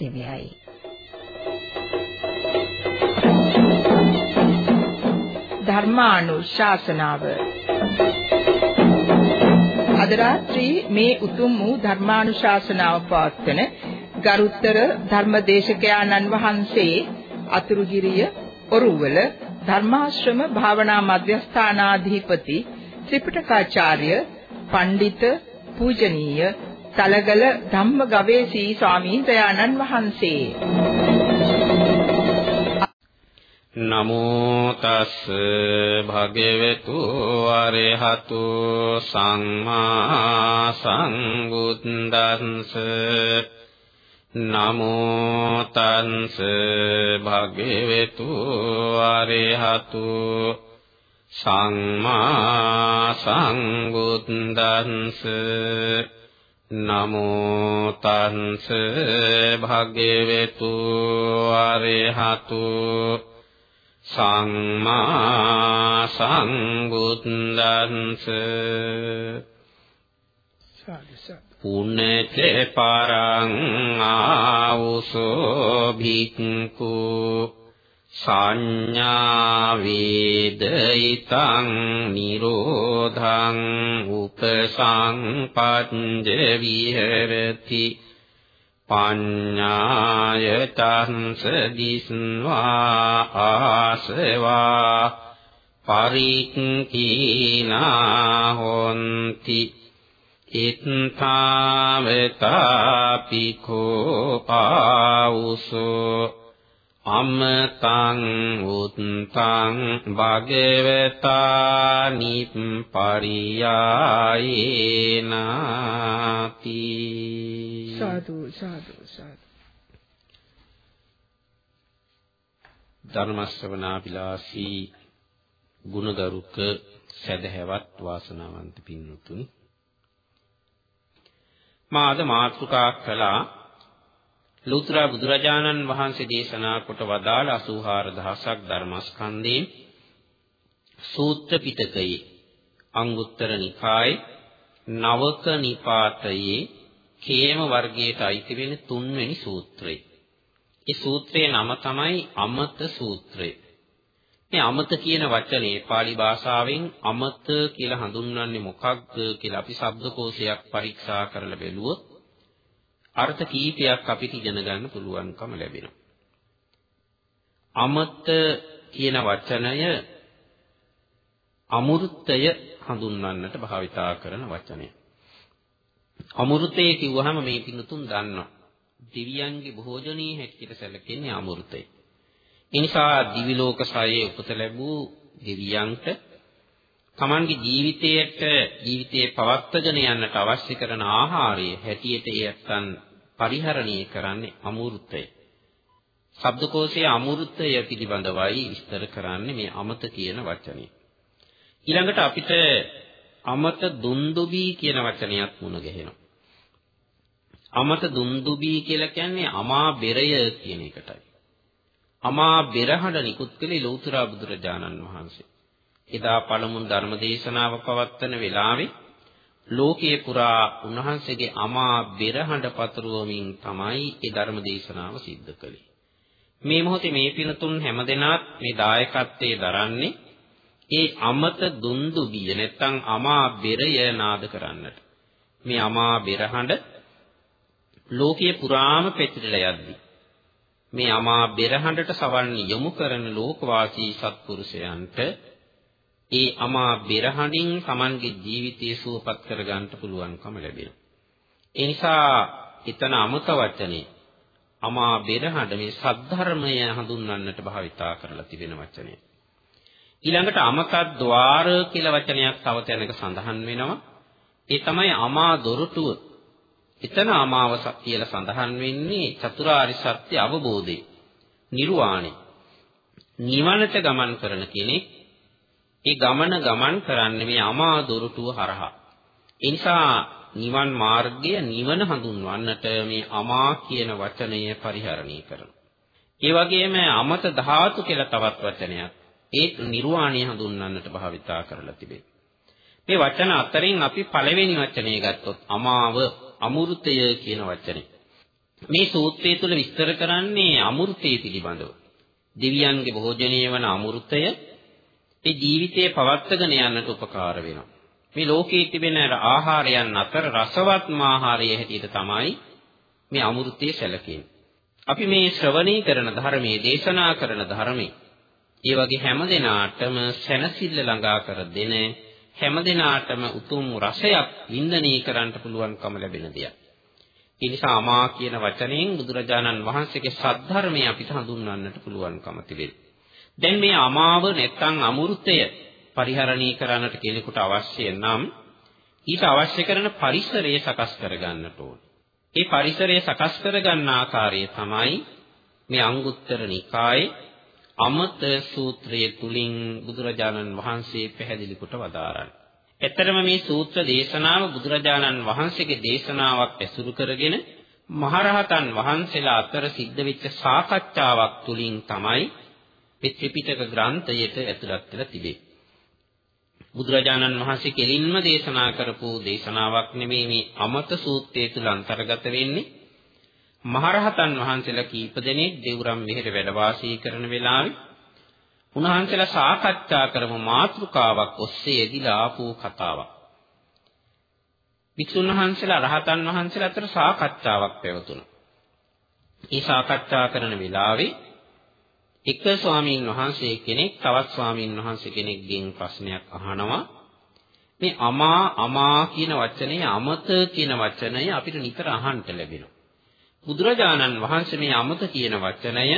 දිව්‍යයි. ධර්මානුශාසනාව අද රාත්‍රී මේ උතුම් වූ ධර්මානුශාසනාව පවත්වන ගරුතර ධර්මදේශකයාණන් වහන්සේ අතුරුගිරිය ඔරුවල ධර්මාශ්‍රම භාවනා මධ්‍යස්ථානාධිපති ත්‍රිපිටකාචාර්ය පඬිත පූජනීය තලගල ධම්ම ගවේෂී ස්වාමීන් වහන්සේ. නමෝ තස් භගවතු අරහතු සම්මා සංබුද්දන්ස නමෝ තන්ස භගවතු අරහතු සම්මා සංබුද්දන්ස නමෝ තන්ස භගවතු අරහතු සම්මා සංබුද්දන්ස පුනච පරං ආවුසෝ භික්ඛු සංඥා වේදිතං නිරෝධං උපසංපජ්ජ විහෙරති පඤ්ඤායතංස දිස්වා ආසවා පරික්ඛීනා හොಂತಿ ඉත්තාවතාපිකෝ පාවුසෝ අමතං උත්තං භගවතා නිප්පරියායේනාති සාදු සාදු සාදු. ධර්ම ශ්‍රවණාබිලාසී ගුණගරුක සදහැවත් වාසනාවන්ත පින්වතුනි. මා අද මාතෘකා කළා ලෝතර බුදුරජාණන් වහන්සේ දේශනා කොට වදාළ 84000ක් ධර්මස්කන්ධේ සූත්‍ර පිටකයේ අංගුත්තර නිකායේ නවක නිපාතයේ කේම වර්ගයට අයිති වෙන තුන්වෙනි සූත්‍රය. ඒ සූත්‍රයේ නම තමයි අමත සූත්‍රය. මේ අමත කියන වචනේ pāli භාෂාවෙන් අමත කියලා හඳුන්වන්නේ මොකක්ද කියලා අපි ශබ්දකෝෂයක් පරීක්ෂා කරලා බැලුවොත් අර්ථ කීපයක් අපිට ඉගෙන ගන්න පුළුවන්කම ලැබෙනවා. අමත කියන වචනය අමෘතය හඳුන්වන්නට භාවිතා කරන වචනය. අමෘතය කිව්වහම මේ පිනුතුන් දන්නවා. දිව්‍යයන්ගේ භෝජනීය හැටියට සැලකෙන්නේ අමෘතය. එනිසා දිවි ලෝක සායේ උපත ලැබූ දෙවියන්ට තමන්ගේ ජීවිතයට ජීවිතයේ පවත්වගෙන යන්නට අවශ්‍ය කරන ආහාරය හැටියට එයත්න් පරිහරණය කරන්නේ අමෘතය. ශබ්දකෝෂයේ අමෘතය පිළිබඳවයි විස්තර කරන්නේ මේ අමත කියන වචනේ. ඊළඟට අපිට අමත දුන්දුබී කියන වචනයත් මුණ ගැහෙනවා. අමත දුන්දුබී කියලා කියන්නේ අමා බෙරය කියන එකටයි. අමා බෙරහඬ නිකුත් කළේ ලෞතර බුදුරජාණන් වහන්සේ. එදා පළමු ධර්ම දේශනාව පවත්වන වෙලාවේ ලෝකයේ පුරා උන්වහන්සේගේ අමා බෙරහඬ පතුරවමින් තමයි ඒ ධර්ම දේශනාව සිද්ධ කළේ. මේ මොහොතේ මේ පිනතුන් හැමදෙනාත් මේ දායකත්වයේ දරන්නේ ඒ අමත දුන්දුබිය නැත්තම් අමා බෙරය නාද කරන්නට. මේ අමා බෙරහඬ ලෝකයේ පුරාම පෙතිරලා යද්දී මේ අමා බෙරහඬට සවන් යොමු කරන ලෝකවාසී සත්පුරුෂයන්ට ඒ අමා බෙරහඬින් Tamanගේ ජීවිතය සුවපත් කරගන්න පුළුවන්කම ලැබෙනවා. ඒ නිසා එතන අමත වචනේ අමා බෙරහඬ මේ සද්ධර්මය හඳුන්වන්නට භාවිතා කරලා තිබෙන වචනය. ඊළඟට අමත ద్వාර කියලා වචනයක් තව තැනක සඳහන් වෙනවා. ඒ තමයි අමා දොරටුව. එතන අමාවස කියලා සඳහන් වෙන්නේ චතුරාර්ය සත්‍ය අවබෝධය. නිර්වාණය. නිවනට ගමන් කරන කෙනෙක් ඒ ගමන ගමන් කරන්නේ මේ අමා දොරටුව හරහා. ඒ නිසා නිවන් මාර්ගය නිවන හඳුන්වන්නට මේ අමා කියන වචනය පරිහරණය කරනවා. ඒ වගේම අමත ධාතු කියලා තවත් වචනයක් ඒත් නිර්වාණය හඳුන්වන්නට භාවිතා කරලා තිබේ. මේ වචන අතරින් අපි පළවෙනි වචනේ ගත්තොත් අමාව අමෘතය කියන වචනේ. මේ සූත්‍රය තුල විස්තර කරන්නේ අමෘතය පිළිබඳව. දිව්‍යයන්ගේ භෝජනීය වන අමෘතය ඒ ජීවිතයේ පවත්වාගෙන යන්නට උපකාර වෙනවා. මේ ලෝකයේ තිබෙන ආහාරයන් අතර රසවත්ම ආහාරය හැටියට තමයි මේ අමෘතය සැලකෙන්නේ. අපි මේ ශ්‍රවණී කරන ධර්මයේ දේශනා කරන ධර්මයේ ඒ වගේ හැම දිනාටම සැනසෙල්ල ළඟා කර දෙන හැම දිනාටම උතුම් රසයක් වින්දනය කරන්න පුළුවන්කම ලැබෙන දෙයක්. ඒ නිසා අමා කියන වචනයෙන් බුදුරජාණන් වහන්සේගේ සද්ධර්මය අපිට හඳුන්වන්නට පුළුවන්කම තිබෙනවා. දැන් මේ අමාව නැත්නම් අමෘතය පරිහරණය කරන්නට කෙනෙකුට අවශ්‍ය නම් ඊට අවශ්‍ය කරන පරිසරය සකස් කරගන්නට ඕනේ. ඒ පරිසරය සකස් කරගන්න ආකාරය තමයි මේ අංගුත්තර නිකායේ අමත සූත්‍රයේ තුලින් බුදුරජාණන් වහන්සේ පැහැදිලි කොට වදාරන්නේ. එතරම් මේ සූත්‍ර දේශනාව බුදුරජාණන් වහන්සේගේ දේශනාවක් ඇසුරු කරගෙන මහරහතන් වහන්සේලා අතර සිද්ධ වෙච්ච සාකච්ඡාවක් තුලින් තමයි මේ ත්‍රිපිටක ග්‍රන්ථයට ඇතුළත් වෙලා තිබෙන්නේ. බුදුරජාණන් වහන්සේ කෙලින්ම දේශනා කරපු දේශනාවක් නෙමෙයි මේ අමත සූත්‍රය තුල අන්තර්ගත වෙන්නේ. මහරහතන් වහන්සේලා කීප දෙනෙක් දෙවුරම් මෙහෙර වැඩ වාසී කරන වෙලාවේ උන්වහන්සේලා සාකච්ඡා කරමු මාතෘකාවක් ඔස්සේ එදිලා ආපු කතාවක්. වික්ෂුන් වහන්සේලා රහතන් වහන්සේලා අතර සාකච්ඡාවක් පැවතුණා. මේ සාකච්ඡා කරන වෙලාවේ එක ස්වාමීන් වහන්සේ කෙනෙක් තවත් ස්වාමීන් වහන්සේ කෙනෙක්ගෙන් ප්‍රශ්නයක් අහනවා. මේ අමා අමා කියන වචනේ අමත කියන වචනය අපිට නිතර අහන්න ලැබෙනවා. බුදුරජාණන් වහන්සේ මේ අමත කියන වචනය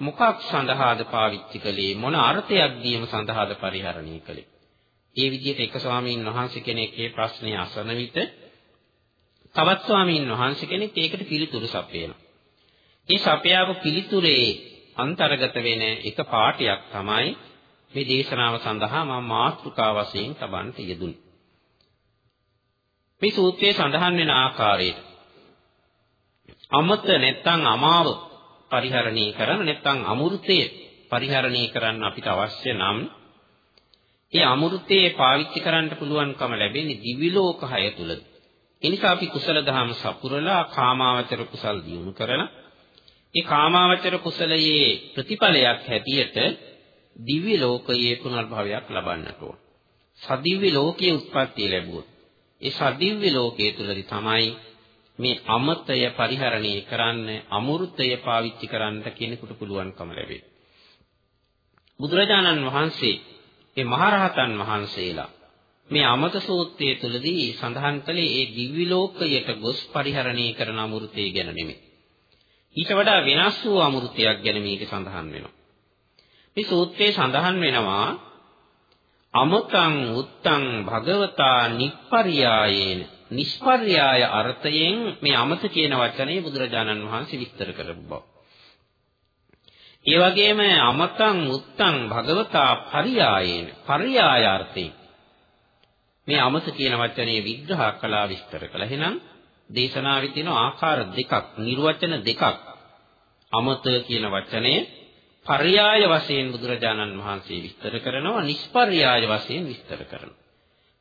මොකක් සඳහාද පාවිච්චි කළේ? මොන අර්ථයක් දීම සඳහාද පරිහරණය කළේ? ඒ විදිහට එක ස්වාමීන් වහන්සේ කෙනෙක් මේ ප්‍රශ්නේ අසන විට තවත් ස්වාමීන් වහන්සේ කෙනෙක් ඒකට පිළිතුරු සපයනවා. ඒ සපයාව පිළිතුරේ අන්තර්ගත වෙන එක පාඩයක් තමයි මේ දේශනාව සඳහා මම මාතෘකා වශයෙන් තබන්ට යෙදුනේ. මේ සූත්‍රයේ සඳහන් වෙන ආකාරයට අමත නැත්තම් අමාව පරිහරණය කරන්න නැත්තම් අමෘතය පරිහරණය කරන්න අපිට අවශ්‍ය නම් ඒ අමෘතයේ පාවිච්චි කරන්න පුළුවන්කම ලැබෙන්නේ දිවි ලෝක 6 තුලද. එනිසා අපි කුසල දහම සපුරලා කාමාවචර කුසල් දියුණු කරලා ඒ කාමාවචර කුසලයේ ප්‍රතිඵලයක් හැටියට දිව්‍ය ලෝකයේ පුනර්භවයක් ලබන්නට ඕන. සදිව්‍ය ලෝකයේ උත්පත්ති ලැබුවොත් ඒ සදිව්‍ය ලෝකයේ තුලදී තමයි මේ අමතය පරිහරණය කරන්න අමෘතය පාවිච්චි කරන්න කෙනෙකුට පුළුවන්කම ලැබෙන්නේ. බුදුරජාණන් වහන්සේ මේ මහරහතන් වහන්සේලා මේ අමත සූත්‍රයේ තුලදී සඳහන් කළේ ඒ දිව්‍ය ලෝකයට ගොස් පරිහරණය කරන අමෘතය ගැන නෙමෙයි. ඊට වඩා වෙනස් වූ අමෘතයක් ගැන මේක සඳහන් වෙනවා. මේ සූත්‍රයේ සඳහන් වෙනවා අමතං උත්තං භගවතා නිප්පරියායේන නිෂ්පර්යාය අර්ථයෙන් මේ අමත කියන වචනේ බුදුරජාණන් වහන්සේ විස්තර කරපු බව. ඒ වගේම අමතං උත්තං භගවතා පරියායේන පරියාය අර්ථයෙන් මේ අමත කියන වචනේ විග්‍රහ කළා විස්තර කළා. එහෙනම් දේශනාවේ තියෙන ආකාර දෙකක් නිර්වචන දෙකක්. අමත කියන වචනේ පర్యాయ වශයෙන් බුදුරජාණන් වහන්සේ විස්තර කරනවා නිෂ්පర్యాయ වශයෙන් විස්තර කරනවා.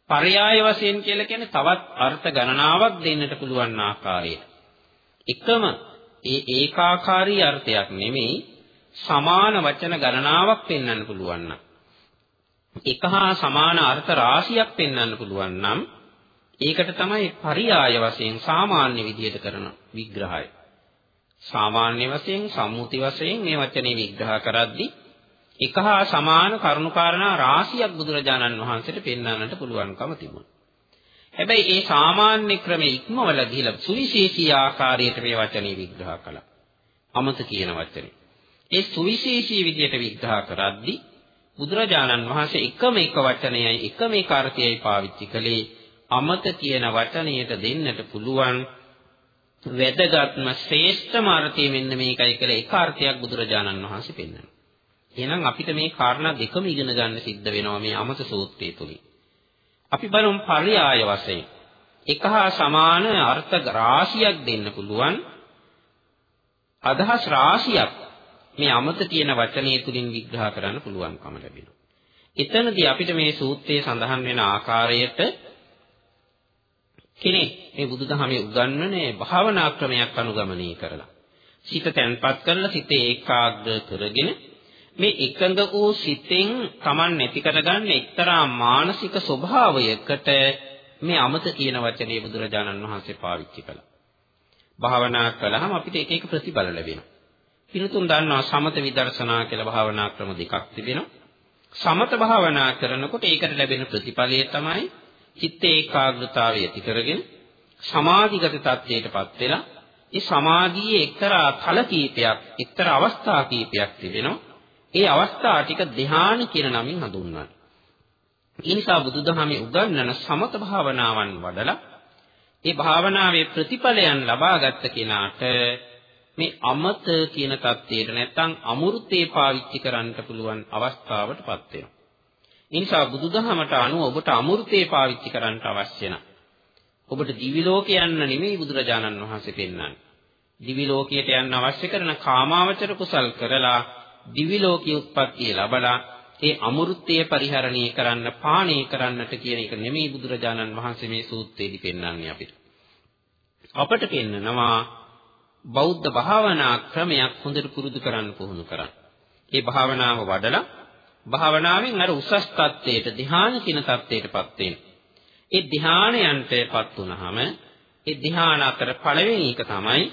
පర్యాయ වශයෙන් කියලා කියන්නේ තවත් අර්ථ ගණනාවක් දෙන්නට පුළුවන් ආකාරයට එකම ඒ ඒකාකාරී අර්ථයක් නෙමෙයි සමාන වචන ගණනාවක් පෙන්වන්න පුළුවන් නම් එක හා සමාන අර්ථ රාශියක් පෙන්වන්න පුළුවන් නම් ඒකට තමයි පරියාය වශයෙන් සාමාන්‍ය විදිහට කරන විග්‍රහය. සාමාන්‍ය වශයෙන් සම්මුති වශයෙන් මේ වචනේ විග්‍රහ කරද්දී එක හා සමාන කරුණාකාරණා රාශියක් බුදුරජාණන් වහන්සේට පෙන්වන්නට පුළුවන්කම තිබුණා. හැබැයි ඒ සාමාන්‍ය ක්‍රමයේ ඉක්මවල ගිහිලා සුවිශේෂී ආකාරයට මේ වචනේ විග්‍රහ කළා. අමත කියන වචනේ. ඒ සුවිශේෂී විදිහට විග්‍රහ කරද්දී බුදුරජාණන් වහන්සේ එකම එක වචනයයි එකම එක අර්ථයයි පාවිච්චි කළේ අමත කියන වචනයට දෙන්නට පුළුවන් වැදගත්ම ශ්‍රේෂ්ඨම අර්ථය මෙන්න මේකයි කියලා එක අර්ථයක් බුදුරජාණන් වහන්සේ පෙන්වනවා. එහෙනම් අපිට මේ කාරණා දෙකම ඉගෙන ගන්න සිද්ධ වෙනවා මේ අමත සූත්‍රය තුලින්. අපි බලමු පරියාය වශයෙන් එක හා සමාන අර්ථ රාශියක් දෙන්න පුළුවන් අදහස් රාශියක් මේ අමත කියන වචනය තුලින් විග්‍රහ කරන්න පුළුවන්කම ලැබෙනවා. එතනදී අපිට මේ සූත්‍රයේ සඳහන් වෙන ආකාරයට කෙනෙක් මේ බුදුදහමේ උගන්වන්නේ භාවනා ක්‍රමයක් අනුගමනය කරලා සිත තැන්පත් කරලා සිත ඒකාග්‍ර කරගෙන මේ එකඟ වූ සිතෙන් Taman නැති කරගන්න එක්තරා මානසික ස්වභාවයකට මේ අමත කියන වචනේ බුදුරජාණන් වහන්සේ පාවිච්චි කළා. භාවනා කළාම අපිට එක එක ප්‍රතිඵල ලැබෙනවා. පිරුතුන් දන්නවා සමත විදර්ශනා කියලා භාවනා ක්‍රම දෙකක් තිබෙනවා. සමත භාවනා කරනකොට ඒකට ලැබෙන ප්‍රතිඵලය තමයි චිත්ත ඒකාග්‍රතාවය ඇති කරගෙන සමාධිගත තත්ත්වයටපත් වෙලා ඒ සමාධියේ එක්තරා තල කීපයක් එක්තරා අවස්ථා කීපයක් තිබෙනවා. ඒ අවස්ථා ටික ධ්‍යාන කියන නමින් හඳුන්වනවා. ඒ නිසා බුදුදහමේ උගන්වන සමත භාවනාවන් වඩලා ඒ භාවනාවේ ප්‍රතිඵලයන් ලබාගත් කෙනාට මේ අමත කියන தත්ත්වයට නැත්තම් අමෘතේ පාවිච්චි කරන්න පුළුවන් අවස්ථාවටපත් වෙනවා. ඒ නිසා බුදුදහමට අනුව ඔබට අමෘතේ පාවිච්චි කරන්න අවශ්‍ය නැහැ. ඔබට දිවි ලෝකේ යන්න නෙමෙයි බුදුරජාණන් වහන්සේ පෙන්වන්නේ. දිවි ලෝකයට යන්න අවශ්‍ය කරන කාමාවචර කුසල් කරලා දිවි ලෝකයේ උත්පත්තිය ලබලා ඒ අමෘතය පරිහරණය කරන්න පානය කරන්නට කියන එක නෙමෙයි බුදුරජාණන් වහන්සේ මේ සූත්‍රයේදී පෙන්වන්නේ අපිට. අපට පෙන්නනවා බෞද්ධ භාවනා ක්‍රමයක් හොඳට පුරුදු කරන්න පුහුණු කරන්න. ඒ භාවනාව වඩලා භාවනාවෙන් අර උසස් තත්ත්වයට ධ්‍යාන කියන තත්ත්වයටපත් වෙන. ඒ ධ්‍යානයන්ටපත් වුනහම ඒ ධ්‍යාන අතර පළවෙනි එක තමයි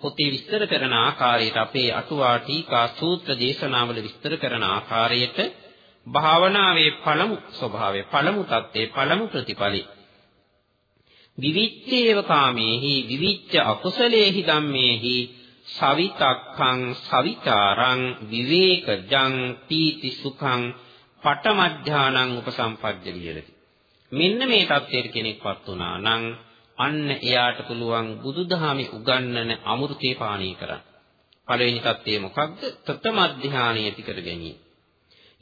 පොතේ විස්තර කරන ආකාරයට අපේ අටුවා ටීකා සූත්‍ර දේශනාවල විස්තර කරන ආකාරයට භාවනාවේ පළමු ස්වභාවය පළමු தත්ත්වයේ පළමු ප්‍රතිඵලයි විවිච්ඡේව කාමේහි විවිච්ඡ අකුසලේහි ධම්මේහි සවිතක්ඛං සවිතාරං විවේකජං තීති සුඛං පටමඥානං උපසම්පජ්ජලියලති මෙන්න මේ தත්ත්වයට කෙනෙක්පත් වුණා නම් අන්න එයාට පුළුවන් බුදුදහමේ උගන්වන අමෘතේ පානීය කරන්න. පළවෙනි தත්ත්වය මොකක්ද ප්‍රථම අධ්‍යානිය ඇති කර ගැනීම.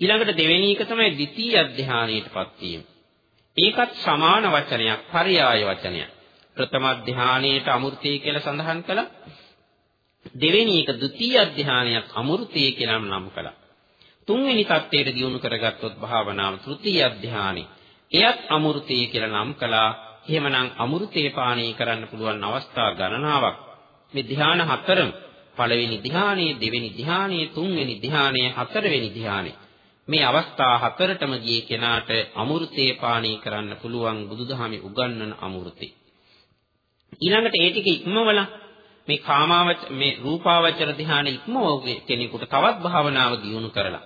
ඊළඟට දෙවෙනි එක තමයි ද්විතීයි අධ්‍යානියටපත් වීම. ඒකත් සමාන වචනයක් පරයාය වචනයක්. ප්‍රථම ධානයේට අමෘතය කියලා සඳහන් කළා. දෙවෙනි එක ဒုတိ ය අධ්‍යානයක් අමෘතයේ කියලා නම් කළා. තුන්වෙනි தත්ත්වයට දියුණු කරගත්තොත් භාවනාව තෘතිය අධ්‍යානෙ. එයත් අමෘතයේ කියලා නම් කළා. එහෙමනම් අමෘතේ පානීය කරන්න පුළුවන් අවස්ථා ගණනාවක්. මේ ධ්‍යාන හතරම පළවෙනි ධ්‍යානෙ, දෙවෙනි ධ්‍යානෙ, තුන්වෙනි ධ්‍යානෙ, හතරවෙනි ධ්‍යානෙ. මේ අවස්ථා හතරටම ගියේ කෙනාට අමෘතේ පානීය කරන්න පුළුවන් බුදුදහමේ උගන්වන අමෘතේ. ඊළඟට ඒ ටික ඉක්මවලා මේ කාමාවච මේ රූපාවචර ධ්‍යානෙ ඉක්මවව කෙනෙකුට තවත් භාවනාව දියුණු කරලා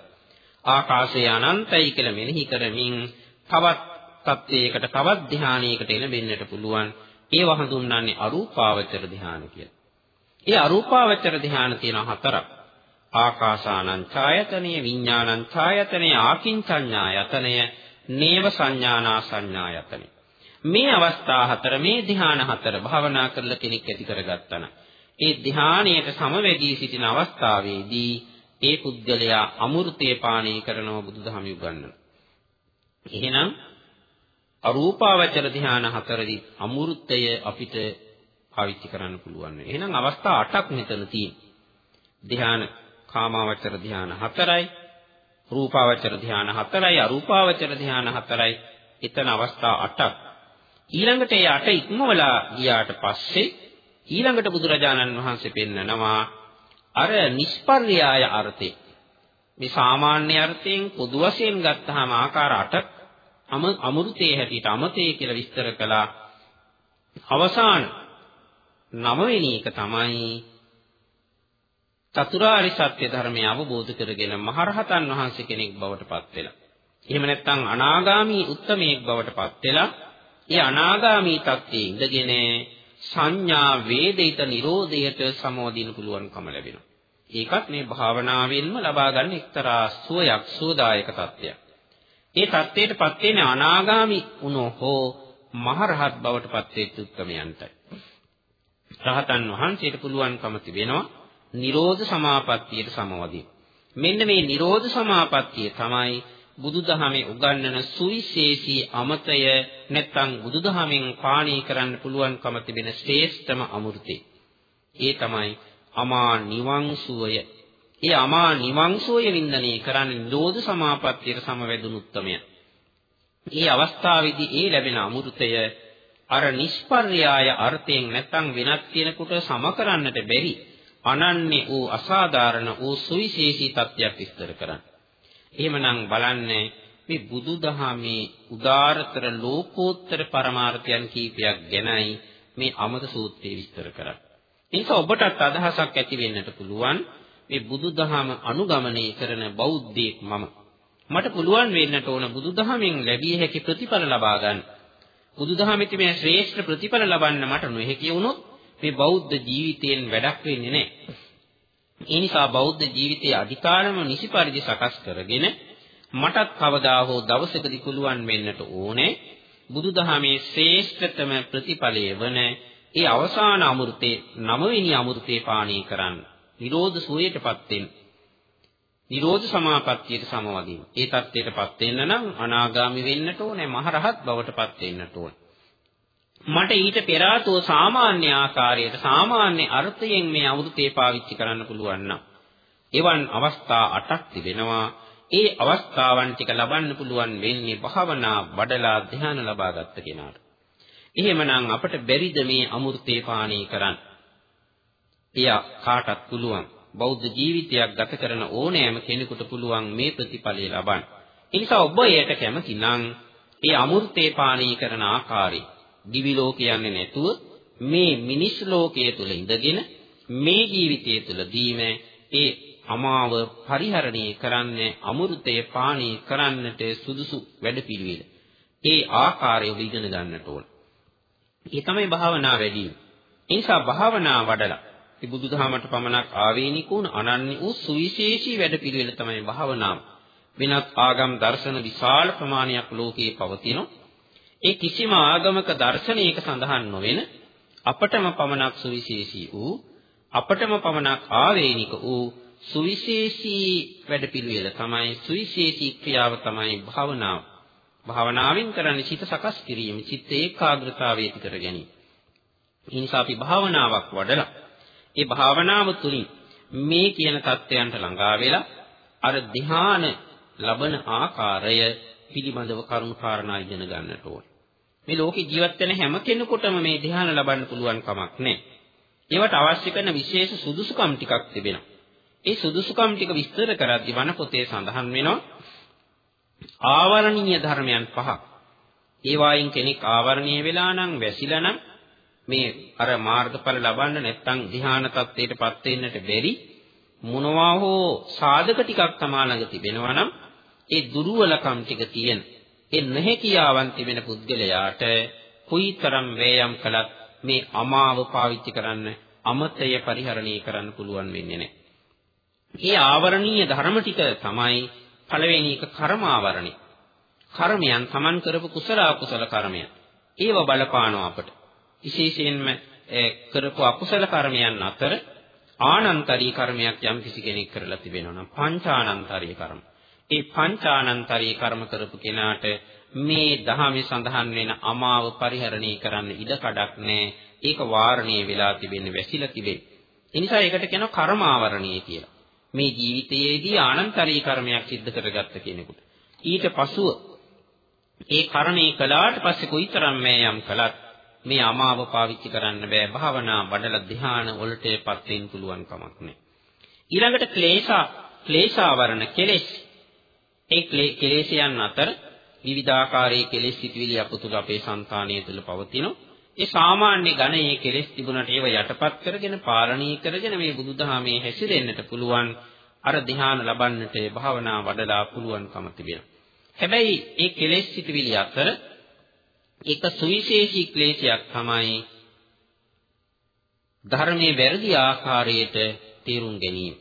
ආකාශය අනන්තයි කියලා මෙනෙහි කරමින් තවත් තත්වයකට තවත් ධ්‍යානයකට එළඹෙන්නට පුළුවන් ඒව හඳුන්වන්නේ අරූපාවචර ධ්‍යාන කියලා. ඒ අරූපාවචර ධ්‍යාන තියෙන හතරක්. ආකාසානං ඡායතනෙය විඥානං ඡායතනෙය ආකින්චඤ්ඤායතනය නේව සංඥානා සංඥායතනෙ මේ අවස්ථා හතර මේ ධ්‍යාන හතර භාවනා කරලා කෙනෙක් ඇති කරගත්තා ඒ ධ්‍යානයට සමවැදී සිටින අවස්ථාවේදී ඒ පුද්ගලයා අමෘතය පානය කරනව බුදුදහම උගන්වනවා එහෙනම් අරූපාවචර ධ්‍යාන හතරදී අමෘතය අපිට පාවිච්චි කරන්න පුළුවන්. එහෙනම් අවස්ථා 8ක් මෙතන තියෙනවා. ධ්‍යාන කාමාවචර ධ්‍යාන 4යි රූපාවචර ධ්‍යාන 4යි අරූපාවචර ධ්‍යාන 4යි එතන අවස්ථා 8ක් ඊළඟට ඒ 8 ඉක්මවලා ගියාට පස්සේ ඊළඟට බුදුරජාණන් වහන්සේ පෙන්නනවා අර නිෂ්පර්යාය අර්ථේ මේ සාමාන්‍ය අර්ථයෙන් පොදු වශයෙන් ගත්තාම ආකාර 8ක් අම අමෘතයේ හැටියට අමතේ කියලා විස්තර කළා අවසාන නවවෙනි එක තමයි චතුරාර්ය සත්‍ය ධර්මය අවබෝධ කරගෙන මහරහතන් වහන්සේ කෙනෙක් බවට පත් වෙලා. එහෙම නැත්නම් අනාගාමී උත්තමයෙක් බවට පත් වෙලා ඒ අනාගාමී තත්ත්වයේ ඉඳගෙන සංඥා වේදිත නිරෝධයට සමවදින පුළුවන්කම ලැබෙනවා. ඒකත් මේ භාවනාවෙන්ම ලබා ගන්න එක්තරා සුවයක් සෝදායක තත්ත්වයක්. ඒ தත්ත්වයට පත් වෙන්නේ අනාගාමි වුණෝ හෝ මහරහත් බවට පත් වෙච්ච උත්තමයන්ටයි. රහතන් වහන්සේට පුළුවන්කම තිබෙනවා නිරෝධ සමාපත්තියට සමවදින. මෙන්න මේ නිරෝධ සමාපත්තිය තමයි බුදුදහමේ උගන්වන සුවිශේෂී අමතය නැත්නම් බුදුදහමෙන් පාණී කරන්න පුළුවන්කම තිබෙන ශ්‍රේෂ්ඨම අමෘතේ. ඒ තමයි අමා නිවන් සුවය. ඒ අමා නිවන් සුවය වින්දනය කරන්නේ නිරෝධ සමාපත්තියට සමවැදුණු උත්තමය. මේ අවස්ථාවේදී ඒ ලැබෙන අමෘතය අර නිෂ්පර්යාය අර්ථයෙන් නැත්නම් වෙනත් කෙනෙකුට සම කරන්නට බැරි අනන්‍ය වූ අසාධාරණ වූ සුවිශේෂී තත්ත්වයක් විස්තර කරන්න. එහෙමනම් බලන්නේ මේ බුදුදහමේ උදාරතර ලෝකෝත්තර පරමාර්ථයන් කීපයක් ගැනයි මේ අමත සූත්‍රයේ විස්තර කරන්නේ. ඒක ඔබටත් අදහසක් ඇති වෙන්නට පුළුවන් මේ බුදුදහම අනුගමනය කරන බෞද්ධයෙක් මම. මට පුළුවන් වෙන්නට ඕන බුදුදහමෙන් ලැබිය හැකි ප්‍රතිඵල ලබා ගන්න. බුදුදහමේ තිබෙන ශ්‍රේෂ්ඨ ප්‍රතිඵල ලබන්න මට නොහැකි වුණොත් මේ බෞද්ධ ජීවිතයෙන් වැඩක් වෙන්නේ නැහැ. ඒ නිසා බෞද්ධ ජීවිතයේ අධිකාරම නිසි පරිදි සකස් කරගෙන මටත් කවදා හෝ දවසකදී පුළුවන් වෙන්නට ඕනේ බුදුදහමේ ශ්‍රේෂ්ඨතම ප්‍රතිඵලය වන ඒ අවසාන අමෘතේ නවවෙනි අමෘතේ පානය කරන්න. නිරෝධ සුවයටපත් වෙන්න. නිරෝධ සමාපත්තියට සමවදින්න. ඒ தත්ත්වයටපත් වෙන්න නම් අනාගාමි වෙන්නට ඕනේ, මහරහත් බවටපත් වෙන්නට ඕනේ. මට ඊට පෙර ආතෝ සාමාන්‍ය ආකාරයට සාමාන්‍ය අර්ථයෙන් මේ අවුරුතේ පාවිච්චි කරන්න පුළුවන් නම් එවන් අවස්ථා 8ක් තිබෙනවා. ඒ අවස්ථාවන් ටික ලබන්න පුළුවන් වෙන්නේ භාවනා වඩලා ධ්‍යාන ලබාගත්ත කෙනාට. එහෙමනම් අපට බැරිද මේ අමෘතේ පානය කරන්න? එය කාටත් පුළුවන්. බෞද්ධ ජීවිතයක් ගත කරන ඕනෑම කෙනෙකුට පුළුවන් මේ ප්‍රතිඵලය ලබන්න. ඒ නිසා ඔබ එයට කැමති නම් ඒ අමෘතේ පානය කරන ආකාරය දිවි ලෝකයන්නේ නැතුව මේ මිනිස් ලෝකයේ තුල ඉඳගෙන මේ ජීවිතය තුලදීම ඒ අමාව පරිහරණය කරන්නේ අමෘතය පානය කරන්නට සුදුසු වැඩපිළිවෙල. ඒ ආකාරය ඔබ ඉගෙන ගන්නට ඕන. ඒ තමයි භාවනා වැඩි වීම. ඒ නිසා භාවනා වඩලා මේ බුදුදහමට පමණක් ආවේනික වුණ අනන්‍ය වූ සුවිශේෂී වැඩපිළිවෙල තමයි භාවනාව. වෙනත් ආගම් දර්ශන විශාල ප්‍රමාණයක් ලෝකයේ පවතිනවා. ඒ කිසිම ආගමක දර්ශනයක සඳහන් නොවන අපටම පමණක් සුවිශේෂී වූ අපටම පමණක් ආවේනික වූ සුවිශේෂී වැඩපිළිවෙල තමයි සුවිශේෂී ක්‍රියාව තමයි භාවනාව. භාවනාවෙන් කරන්නේ සිත සකස් කිරීම, චිත්ත ඒකාග්‍රතාවය ඇති කර ගැනීම. ඒ නිසා අපි භාවනාවක් වඩලා ඒ භාවනාව තුළින් මේ කියන தත්වයන්ට ළඟා වෙලා අර ධ්‍යාන ලබන ආකාරය පිළිබඳව කරුණු කාරණා ඉගෙන ගන්නට ඕනේ. මේ ලෝකේ ජීවත් වෙන හැම කෙනෙකුටම මේ ධ්‍යාන ලබන්න පුළුවන් කමක් නැහැ. ඒවට අවශ්‍ය කරන විශේෂ සුදුසුකම් ටිකක් තිබෙනවා. ඒ සුදුසුකම් ටික විස්තර කරද්දී වන පොතේ සඳහන් වෙනවා ආවරණීය ධර්මයන් පහක්. ඒ වයින් කෙනෙක් ආවරණීය වෙලා නම් වැසිලා නම් මේ අර මාර්ගඵල ලබන්න නැත්නම් ධ්‍යාන තත්ත්වයටපත් වෙන්නට බැරි මොනවා හෝ සාධක ටිකක් තමා ළඟ තිබෙනවා නම් ඒ දුර්වලකම් ටික තියෙන ඒ නැහැකියාවන් තිබෙන පුද්ගලයාට කුයිතරම් වේයම් කළත් මේ අමාව පාවිච්චි කරන්න අමතය පරිහරණය කරන්න පුළුවන් වෙන්නේ නැහැ. මේ ආවරණීය ධර්ම ටික තමයි පළවෙනි එක කර්ම ආවරණය. කර්මයන් Taman කරපු කුසල අකුසල කර්මයන්. ඒව බලපානවා අපට. විශේෂයෙන්ම කරපු අකුසල කර්මයන් අතර ආනන්තරී කර්මයක් යම් කිසි කෙනෙක් කරලා තිබෙනවා නම් පංචානන්තරී කර්ම. ඒ පංචානන්තරී කර්ම කරපු කෙනාට මේ දහමේ සඳහන් වෙන අමාව පරිහරණය කරන්න ඉඩ කඩක් නැහැ. ඒක වාරණීය වෙලා තිබෙන්නේ වැසිලා තිබෙන්නේ. ඒ නිසා ඒකට කියනවා කර්මාවරණීය කියලා. මේ ජීවිතයේදී ආනන්තරී කර්මයක් සිද්ධ කරගත්ත කෙනෙකුට. ඊට පසුව ඒ කර්මේ කළාට පස්සේ කොයිතරම් මේ යම් කළත් මේ අමාව පාවිච්චි කරන්න බෑ භාවනා වඩලා ධ්‍යාන වලටපත් වෙන්න පුළුවන් කමක් නෑ ඊළඟට ක්ලේශා ක්ලේශාවරණ කෙලෙස් ඒ කෙලෙසයන් අතර විවිධාකාරයේ කෙලෙස් සිටිවිලි අපතුල අපේ సంతානය තුළ පවතිනවා ඒ සාමාන්‍ය ගණයේ කෙලෙස් තිබුණට ඒව යටපත් කරගෙන පාලනය කරගෙන මේ බුදුදහමේ හැසිරෙන්නට පුළුවන් අර ධ්‍යාන ලබන්නට භාවනා වඩලා පුළුවන්කම තිබෙනවා. හැබැයි ඒ කෙලෙස් සිටිවිලි අතර එක සුවිශේෂී ක්ලේශයක් තමයි ධර්මයේ වැරදි ආකාරයට තේරුම් ගැනීම.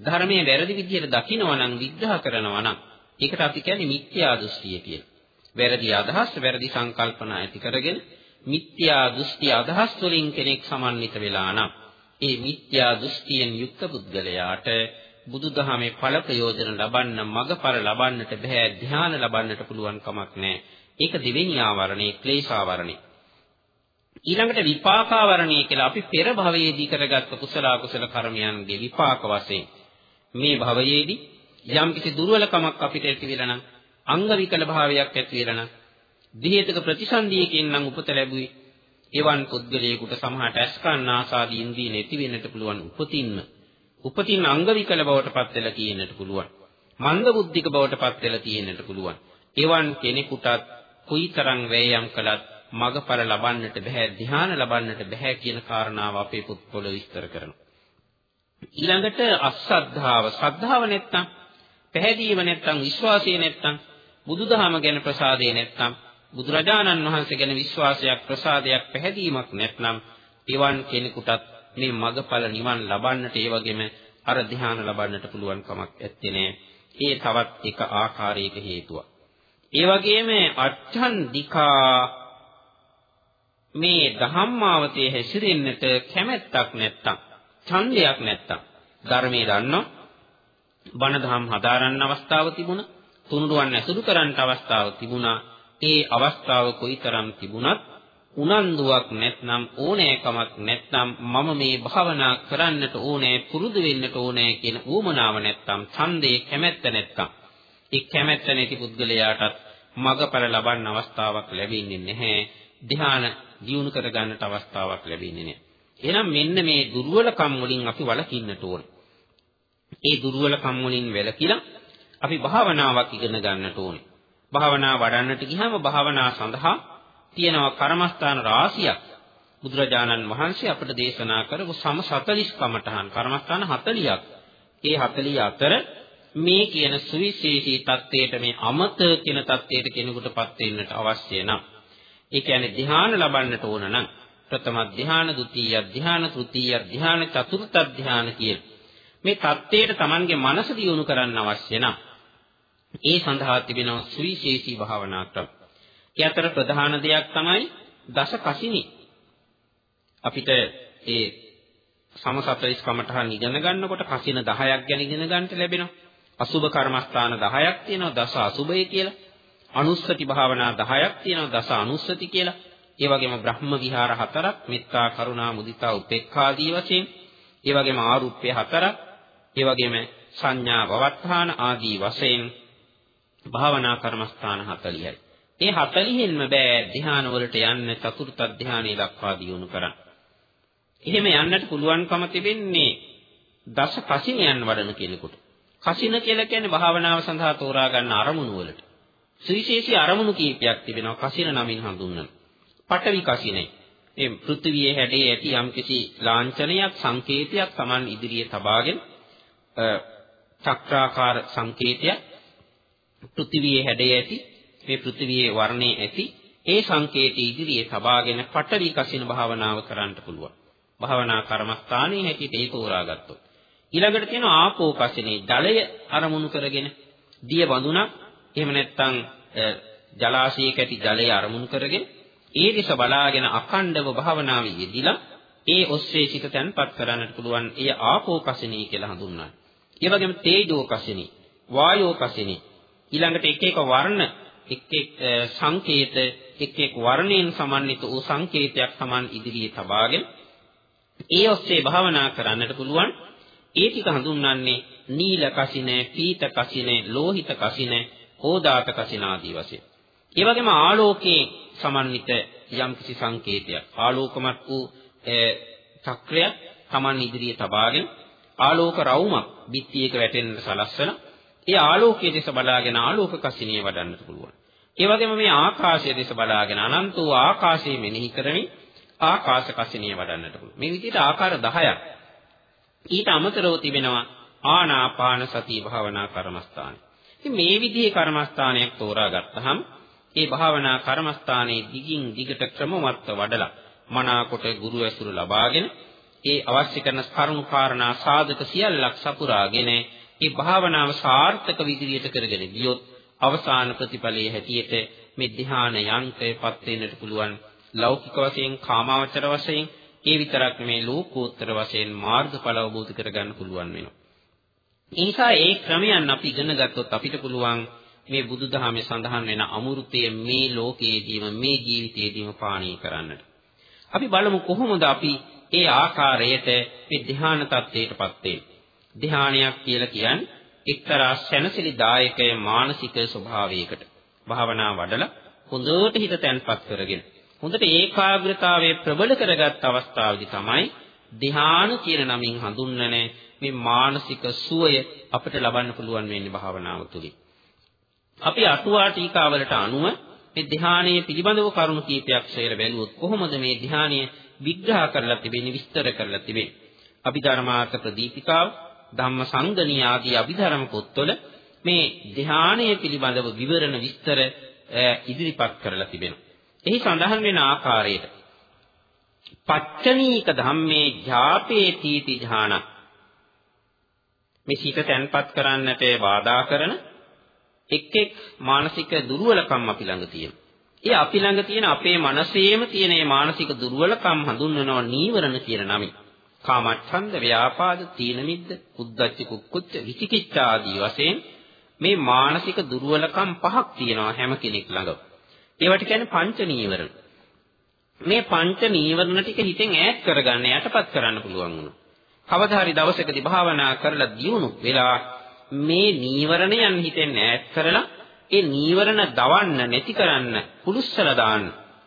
ධර්මයේ වැරදි විදිහට දකිනවා නම් විග්‍රහ කරනවා නම් ඒකට අපි කියන්නේ මිත්‍යා දෘෂ්ටිය කියලා. වැරදි අදහස්, වැරදි සංකල්පනා ඇති කරගෙන මිත්‍යා දෘෂ්ටි අදහස් වලින් කෙනෙක් සමන්විත වෙලා නම් ඒ මිත්‍යා දෘෂ්ටියෙන් යුක්ත පුද්ගලයාට බුදුදහමේ ඵල ප්‍රයෝජන ලබන්න මගඵල ලබන්නට බෑ ධ්‍යාන ලබන්නට පුළුවන් කමක් නැහැ. ඒක දෙවෙනි ආවරණේ ක්ලේශාවරණේ. ඊළඟට විපාකාවරණේ කියලා අපි පෙර භවයේදී කරගත්ත කුසල අකුසල කර්මයන්ගේ විපාක වශයෙන් මේ භවයේදී යම් කිසි දුර්වලකමක් අපිට ඇති වෙලා නම් අංග විකල භාවයක් ඇති වෙලා නම් දිහේතක ප්‍රතිසන්දියකින් නම් උපත ලැබුවේ එවන් පුද්ගලයෙකුට සමහරට ඇස්කන් ආසාදී ඉන්ද්‍රිය නැති වෙන්නට පුළුවන් උපතින්ම. උපතින් අංග විකල බවට පත් වෙලා තියෙන්නට පුළුවන්. මන්ද බුද්ධික බවට පත් වෙලා තියෙන්නට පුළුවන්. එවන් කෙනෙකුටත් කුයිතරම් වෑයම් කළත් මගඵල ලබන්නට බෑ ධ්‍යාන ලබන්නට බෑ කියන කාරණාව අපේ පොත්වල විස්තර කරනවා. ඊළඟට අසද්ධාව ශ්‍රද්ධාව නැත්තම් පැහැදීම නැත්තම් විශ්වාසය නැත්තම් බුදුදහම ගැන ප්‍රසාදේ නැත්තම් බුදුරජාණන් වහන්සේ ගැන විශ්වාසයක් ප්‍රසාදයක් පැහැදීමක් නැත්නම් එවන් කෙනෙකුටත් මේ මගඵල නිවන් ලබන්නට ඒ වගේම අර ධ්‍යාන ලබන්නට පුළුවන් කමක් ඇත්තේ නෑ. ඒ තවත් එක ආකාරයක හේතුවක්. ඒ වගේම අච්ඡන්දිකා මේ ධම්මාවතේ හැසිරෙන්නට කැමැත්තක් නැත්තම් ඡන්දයක් නැත්තම් ධර්මයේ දන්නෝ බණ දහම් හදාරන්න අවස්ථාව තිබුණා තුනුරුවන් ඇසුරු කරන්න අවස්ථාව තිබුණා. ඒ අවස්ථාව කොයිතරම් තිබුණත් උනන්දුවක් නැත්නම් ඕනෑකමක් නැත්නම් මම මේ භාවනා කරන්නට ඕනෑ පුරුදු වෙන්නට ඕනෑ කියන ඌමනාව නැත්නම් ඡන්දේ කැමැත්ත නැත්නම් ඒ කැමැත්ත නැති පුද්ගලයාටත් මගඵල ලබන්න අවස්ථාවක් ලැබෙන්නේ නැහැ. ධ්‍යාන දියුණු කර ගන්නට අවස්ථාවක් ලැබෙන්නේ නැහැ. එහෙනම් මෙන්න මේ දුර්වලකම් වලින් අපි වළකින්නට ඕනේ. ඒ දුර්වලකම් වලින් වැළකීලා අපි භාවනාවක් ඉගෙන ගන්නට ඕනේ. භාවනා වඩන්නට ගියාම භාවනා සඳහා තියෙනවා කර්මස්ථාන රාශියක්. බුදුරජාණන් වහන්සේ අපට දේශනා කරපු සම 40 කමඨහන් කර්මස්ථාන 40ක්. ඒ 40 අතර මේ කියන සුවිශේෂී தත්ත්වයට මේ අමත කියන தත්ත්වයට කෙනෙකුටපත් වෙන්නට අවශ්‍ය නම් ඒ කියන්නේ ධ්‍යාන ලබන්නට ඕන නම් ප්‍රථම ධ්‍යාන, ဒုတိ ය ධ්‍යාන, තෘතිය ධ්‍යාන, චතුර්ථ ධ්‍යාන කියලා මේ தත්ත්වයට Tamanගේ මනස දියුණු කරන්න අවශ්‍ය නම් ඒ සඳහා තිබෙන සුවිශේෂී භාවනා ක්‍රම. ඒ අතර ප්‍රධාන දෙයක් තමයි දස කසිනි. අපිට ඒ සමසතරිස් කමඨහන් ඉගෙන ගන්නකොට කසින 10ක් ගැන ඉගෙන ගන්නට ලැබෙනවා. අසුබ කර්මස්ථාන 10ක් තියෙනවා දස අසුබය කියලා. අනුස්සති භාවනා 10ක් තියෙනවා දස අනුස්සති කියලා. ඒ වගේම බ්‍රහ්ම විහාර හතරක් මෙත්තා කරුණා මුදිතා උපේක්ඛා ආදී වශයෙන්. ඒ වගේම ආරුප්පය හතරක්. ඒ වගේම සංඥා වවත්තාන ආදී වශයෙන් භාවනා කර්මස්ථාන 40යි. ඒ 40ෙන්ම බෑ ධ්‍යාන වලට යන්න චතුර්ථ ධ්‍යානයේ දක්වා දියුණු කරන්න. එහෙම යන්නට පුළුවන්කම තිබෙන්නේ දස කසිනියන් වඩන කෙනෙකුට. කසින කියලා කියන්නේ භාවනාව සඳහා තෝරා ගන්න අරමුණු වලට. සුවිශේෂී අරමුණු කීපයක් තිබෙනවා කසින නමින් හඳුන්වන. පඨවි කසිනේ. මේ පෘථිවියේ හැඩේ ඇති යම්කිසි ලාංඡනයක් සංකේතයක් Taman ඉදිරියේ තබාගෙන චක්‍රාකාර සංකේතයක් පෘථිවියේ හැඩය ඇති මේ පෘථිවියේ වර්ණේ ඇති ඒ සංකේත ඉදිරියේ තබාගෙන පටවි කසින භාවනාව කරන්න පුළුවන්. භාවනා කර්මස්ථානයේ හැටියට ඒ තෝරාගත්තොත්. ඊළඟට තියෙනවා ආපෝ කසිනේ ජලය අරමුණු කරගෙන දිය බඳුනක් එහෙම නැත්නම් ජලාශයක ඇති ජලය අරමුණු කරගෙන ඒ දිස බලාගෙන අඛණ්ඩව භාවනාවේ යෙදිලා ඒ ඔස්සේ සිත තැන්පත් කරන්නට පුළුවන් එය ආපෝ කසිනී කියලා හඳුන්වනවා. ඒ වගේම තේජෝ කසිනී, වායෝ කසිනී ඊළඟට එක එක වර්ණ එක් එක් සංකේත එක් එක් වර්ණයෙන් සමන්විත වූ සංකේතයක් Taman ඉදිරියේ තබාගෙන ඒ ඔස්සේ භාවනා කරන්නට පුළුවන් ඒ ටික හඳුන්වන්නේ නීල කසින, පීත කසින, ලෝහිත කසින, ඕදාත කසින ආදී වශයෙන්. ඒ වගේම ආලෝකයේ සමන්විත යම්කිසි සංකේතයක් ආලෝකමත් වූ චක්‍රයක් Taman ඉදිරියේ තබාගෙන ආලෝක රවුමක් බිත්තියක වැටෙන්න සලස්සලා ඒ ආලෝකයේ දෙස බලාගෙන ආලෝක කසිනිය වඩන්නට පුළුවන්. ඒ වගේම මේ ආකාශය දෙස බලාගෙන අනන්ත වූ ආකාශයේ මෙනෙහි කරමින් ආකාශ කසිනිය වඩන්නට පුළුවන්. මේ විදිහට ආකාර 10ක්. ඊට අමතරව තිබෙනවා ආනාපාන සති භාවනා කර්මස්ථානයි. ඉතින් මේ විදිහේ කර්මස්ථානයක් තෝරා ගත්තහම ඒ භාවනා කර්මස්ථානයේ දිගින් දිගට ක්‍රමවත්ව වඩලා මනාකොට ගුරු ඇසුර ලබාගෙන ඒ අවශ්‍ය කරන කරුණු කාරණා සාධක සියල්ලක් සපුරාගෙන ඒ භාවනාව සාර්ථක විදිහට කරගෙන ගියොත් අවසාන ප්‍රතිඵලයේ හැටියට මේ ධ්‍යාන යන්ත්‍රයපත් වෙන්නට පුළුවන් ලෞකික වශයෙන් කාමාවචර වශයෙන් ඒ විතරක් නෙමේ ලෝකෝත්තර වශයෙන් මාර්ගඵල අවබෝධ කරගන්න පුළුවන් වෙනවා. ඒ නිසා ඒ ක්‍රමයන් අපි ඉගෙන ගත්තොත් අපිට පුළුවන් මේ බුදුදහමේ සඳහන් වෙන අමෘතය මේ ලෝකයේදීම මේ ජීවිතයේදීම පානීය කරන්නට. අපි බලමු කොහොමද අපි ඒ ආකාරයට මේ ධ්‍යාන තත්ත්වයටපත් වෙන්නේ. ධානයක් කියලා කියන්නේ එක්තරා සැනසෙලිදායක මානසික ස්වභාවයකට භාවනා වඩලා හොඳට හිත තැන්පත් කරගෙන හොඳට ඒකාග්‍රතාවය ප්‍රබල කරගත් අවස්ථාවේදී තමයි ධ්‍යාන කියන නමින් හඳුන්වන මේ මානසික සුවය අපිට ලබන්න පුළුවන් වෙන්නේ භාවනාව තුළින්. අපි අටුවා ටීකාවලට අනුව මේ ධ්‍යානයේ පිළිබඳව කරුණු කීපයක් සොයලා බැලුවොත් කොහොමද මේ ධ්‍යානය විග්‍රහ කරලා තිබෙන්නේ විස්තර කරලා තිබෙන්නේ. අභිධර්මාර්ථ ප්‍රදීපිකාව, ධම්ම සංගණී ආදී අභිධර්ම පොත්වල මේ ධ්‍යානය පිළිබඳව විවරණ විස්තර ඉදිරිපත් කරලා තිබෙනවා. එහි සඳහන් වෙන ආකාරයට පච්චනීක ධම්මේ ඥාපේ තීති ඥාන මේ සිත තැන්පත් කරන්නට බාධා කරන එක් එක් මානසික දුර්වලකම් අපි ළඟ තියෙනවා. ඒ අපි ළඟ තියෙන අපේ මනසේම තියෙන මේ මානසික දුර්වලකම් හඳුන්වනවා නීවරණ කියන නමින්. කාමච්ඡන්ද, ව්‍යාපාද, තීන මිද්ද, උද්ධච්ච කුක්කුච්ච, විචිකිච්ඡා ආදී වශයෙන් මේ මානසික දුර්වලකම් පහක් තියෙනවා හැම කෙනෙක් ළඟ. ඒවට කියන්නේ පංච නීවරණ. මේ පංච නීවරණ ටික හිතෙන් ඈත් කරගන්න යටපත් කරන්න පුළුවන් වුණා. කවදා හරි දවසකදී භාවනා කරලා දියුණු වෙලා මේ නීවරණයන් හිතෙන් ඈත් කරලා ඒ නීවරණ දවන්න නැති කරන්න පුරුස්සලා දාන්න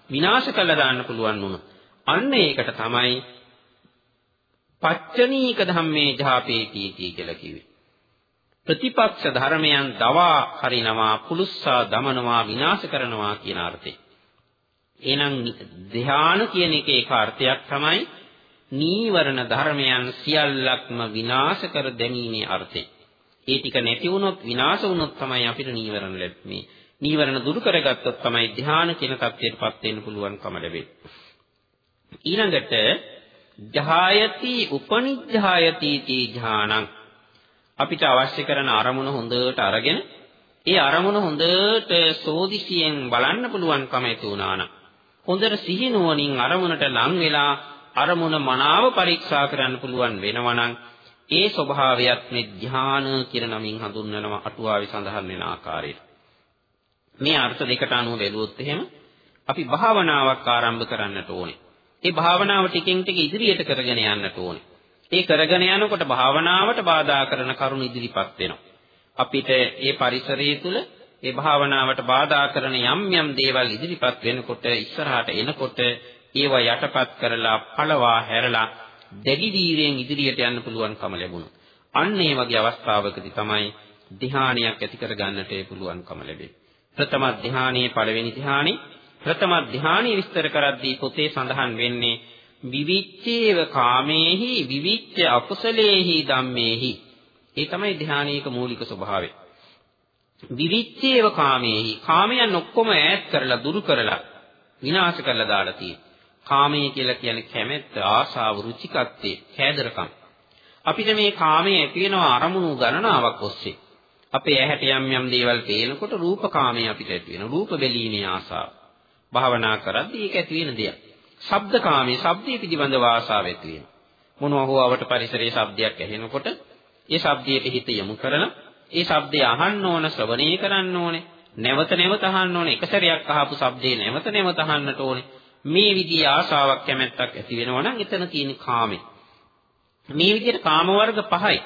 විනාශ කළා දාන්න පුළුවන් වුණා. අන්න ඒකට තමයි පච්චනීක ධම්මේ ජාපේති කියලා කිව්වේ. ප්‍රතිපක්ෂ ධර්මයන් දවා හරිනවා පුලුස්සා දමනවා විනාශ කරනවා කියන අර්ථය. එහෙනම් ධ්‍යාන කියන එකේ එක අර්ථයක් තමයි නීවරණ ධර්මයන් සියල්ලක්ම විනාශ කර දැමීමේ අර්ථය. ඒ ටික නැති වුණොත් විනාශ වුණොත් තමයි අපිට නීවරණ ලැබෙන්නේ. නීවරණ දුරු කරගත්තොත් තමයි ධ්‍යාන කියන தත්ත්වයටපත් වෙන්න පුළුවන්කම ලැබෙන්නේ. ඊළඟට ජහායති උපනිජ්ජායති තී ඥානං අපිට අවශ්‍ය කරන අරමුණ හොඳට අරගෙන ඒ අරමුණ හොඳට සෝදිසියෙන් බලන්න පුළුවන්කම ඇති වුණා නම් හොඳට සිහිනුවණින් අරමුණට ලං වෙලා අරමුණ මනාව පරීක්ෂා කරන්න පුළුවන් වෙනවනම් ඒ ස්වභාවයත් මේ ධ්‍යාන කියන නමින් හඳුන්වනවා අටුවාවේ සඳහන් වෙන ආකාරයට. මේ අර්ථ දෙකට අනුව බැලුවොත් එහෙම අපි භාවනාවක් ආරම්භ කරන්නට ඕනේ. ඒ භාවනාව ටිකෙන් ටික ඉදිරියට කරගෙන යන්නට ඕනේ. ඒ කරගෙන යනකොට භාවනාවට බාධා කරන කරුණු ඉදිරිපත් වෙනවා. අපිට ඒ පරිසරය තුල ඒ භාවනාවට බාධා කරන යම් යම් දේවල් ඉදිරිපත් වෙනකොට ඉස්සරහට එනකොට ඒවා යටපත් කරලා පළවා හැරලා දෙවි වීරයෙන් ඉදිරියට යන්න පුළුවන්කම ලැබුණා. අන්න ඒ වගේ අවස්ථාවකදී තමයි ධ්‍යානයක් ඇති කරගන්නට පුළුවන්කම ලැබෙන්නේ. ප්‍රථම ධ්‍යානයේ පළවෙනි ධ්‍යානෙ ප්‍රථම ධ්‍යානෙ විස්තර කරද්දී පොතේ සඳහන් වෙන්නේ විවිච්ඡේව කාමේහි විවිච්ඡ අකුසලේහි ධම්මේහි ඒ තමයි ධානයේක මූලික ස්වභාවය විවිච්ඡේව කාමේහි කාමයන් ඔක්කොම ඈත් කරලා දුරු කරලා විනාශ කරලා දාලා තියෙන්නේ කාමයේ කියලා කියන්නේ කැමැත්ත ආශාව රුචිකත්වයේ කෑදරකම් අපිට මේ කාමයේ ඇති වෙනවා අරමුණු ගණනාවක් ඔස්සේ අපේ ඇහැට යම් යම් දේවල් පේනකොට රූප කාමයේ අපිට ඇති වෙනවා රූප බැලීමේ ආසාව භාවනා කරද්දී ඒක ඇති වෙන දෙයක් ශබ්දකාමී ශබ්දයේ පිළිබඳව ආසාව ඇති වෙනවා. මොනවා හෝ අවට පරිසරයේ ශබ්දයක් ඇහෙනකොට ඒ ශබ්දයට හිත යොමු කරන ඒ ශබ්දය අහන්න ඕන ශ්‍රවණය කරන්න ඕනේ. නැවත නැවත අහන්න ඕනේ. එක සැරයක් අහපු ශබ්දේ නැවත නැවත අහන්නට ඕනේ. මේ විදිහේ ආශාවක් කැමැත්තක් ඇති වෙනවා නම් එතන තියෙන කාමේ. මේ විදිහට කාම වර්ග පහයි.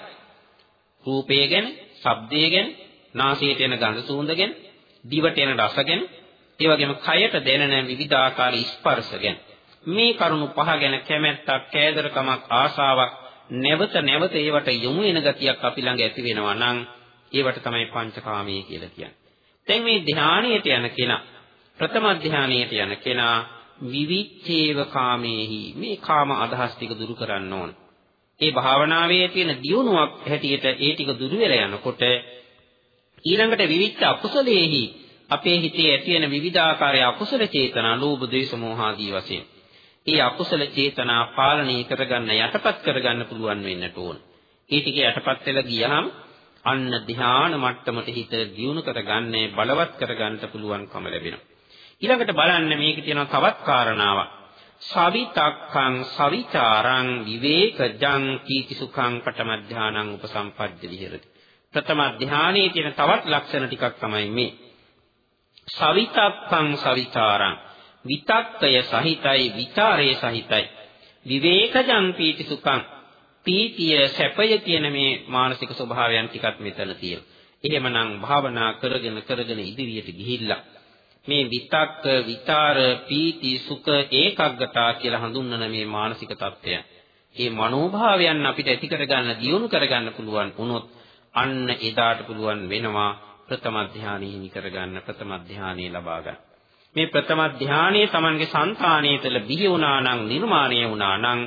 රූපය ගැන, ශබ්දය ගැන, නාසයට එන ගඳ සුවඳ ගැන, දිවට එන රස ගැන, ඒ වගේම කයට දැනෙන විවිධාකාර ස්පර්ශ ගැන. මේ කරුණු පහ ගැන කැමැත්තක්, කෑදරකමක්, ආශාවක් නැවත නැවත ඒවට යොමු වෙන ගතියක් අපි ළඟ ඇති වෙනවා නම් ඒවට තමයි පංචකාමී කියලා කියන්නේ. දැන් මේ ධානයට යන කෙනා ප්‍රථම ධානයට යන කෙනා විවිච්ඡේව කාමේහි මේ කාම අදහස් ටික දුරු කරන්න ඕන. ඒ භාවනාවේ තියෙන දියුණුවක් හැටියට ඒ ටික දුරු වෙලා යනකොට ඊළඟට විවිච්ඡ අකුසලේහි අපේ හිතේ ඇති වෙන විවිධාකාරයේ අකුසල චේතනා, ලෝභ, ද්වේෂ, මෝහ ආදී වශයෙන් ඒ අකුසල චේතනා පාලනය කරගන්න යටපත් කරගන්න පුළුවන් වෙන්නට ඕන. ඒ ටික යටපත් වෙලා ගියහම අන්න ධ්‍යාන මට්ටමට හිත දියුණු කරගන්නේ බලවත් කරගන්නට පුළුවන්කම ලැබෙනවා. ඊළඟට බලන්න මේක තියෙනවා තවත් කාරණාවක්. සවිතක්ඛං සවිචාරං විවේකජං කීති සුඛං පඨම ධානං උපසම්පද්ද විහෙරති. ප්‍රථම ධානයේ තියෙන තවත් ලක්ෂණ ටිකක් තමයි මේ. සවිතක්ඛං සවිචාරං විතක්කය සහිතයි විචාරයේ සහිතයි විවේකජං පීති සුඛං පීතිය සැපය කියන මේ මානසික ස්වභාවයන් ටිකක් මෙතන තියෙනවා. එහෙමනම් භාවනා කරගෙන කරගෙන ඉදිරියට ගිහිල්ලා මේ විතක්ක විතාර පීති සුඛ ඒකග්ගතා කියලා හඳුන්වන මේ මානසික தත්ත්වයන්. මේ මනෝභාවයන් අපිට ඇති කරගන්න දියුණු කරගන්න පුළුවන් වුණොත් අන්න එදාට පුළුවන් වෙනවා ප්‍රථම ධානය හිමි කරගන්න ප්‍රථම ධානය ලබා ගන්න. මේ ප්‍රථම ධානයේ Tamanගේ సంతානයේ තුළ බිහි වුණා නම් නිර්මාණය වුණා නම්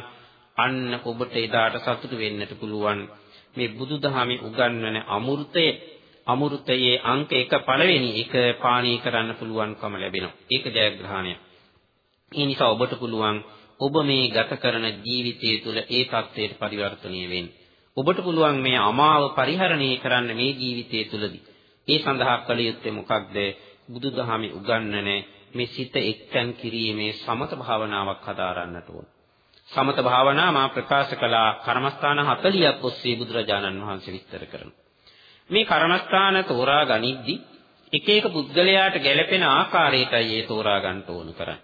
අන්න ඔබට එදාට සතුට වෙන්නට පුළුවන්. මේ බුදුදහමේ උගන්වන අමෘතයේ අමෘතයේ අංක 1 පළවෙනි එක පානීය කරන්න පුළුවන්කම ලැබෙනවා. ඒක ජයග්‍රහණය. ඒ නිසා ඔබට පුළුවන් ඔබ මේ ගත කරන ජීවිතය තුළ ඒ தත්ත්වයට පරිවර්තනය වෙන්න. ඔබට පුළුවන් මේ අමාව පරිහරණය කරන්න මේ ජීවිතය තුළදී. ඒ සඳහා කළ යුත්තේ මොකක්ද? බුදුදහමේ උගන්වන මේ සිත එක්තැන් කිරීමේ සමත භාවනාවක් හදාරන්නට ඕන. සමත භාවනා මා ප්‍රකාශ කළා කර්මස්ථාන 40ක් ඔස්සේ බුදුරජාණන් වහන්සේ විස්තර කරනවා. මේ කර්මස්ථාන තෝරා ගනිද්දී එක එක පුද්ගලයාට ගැළපෙන ආකාරයටයි ඒ තෝරා ගන්න ඕන කරන්නේ.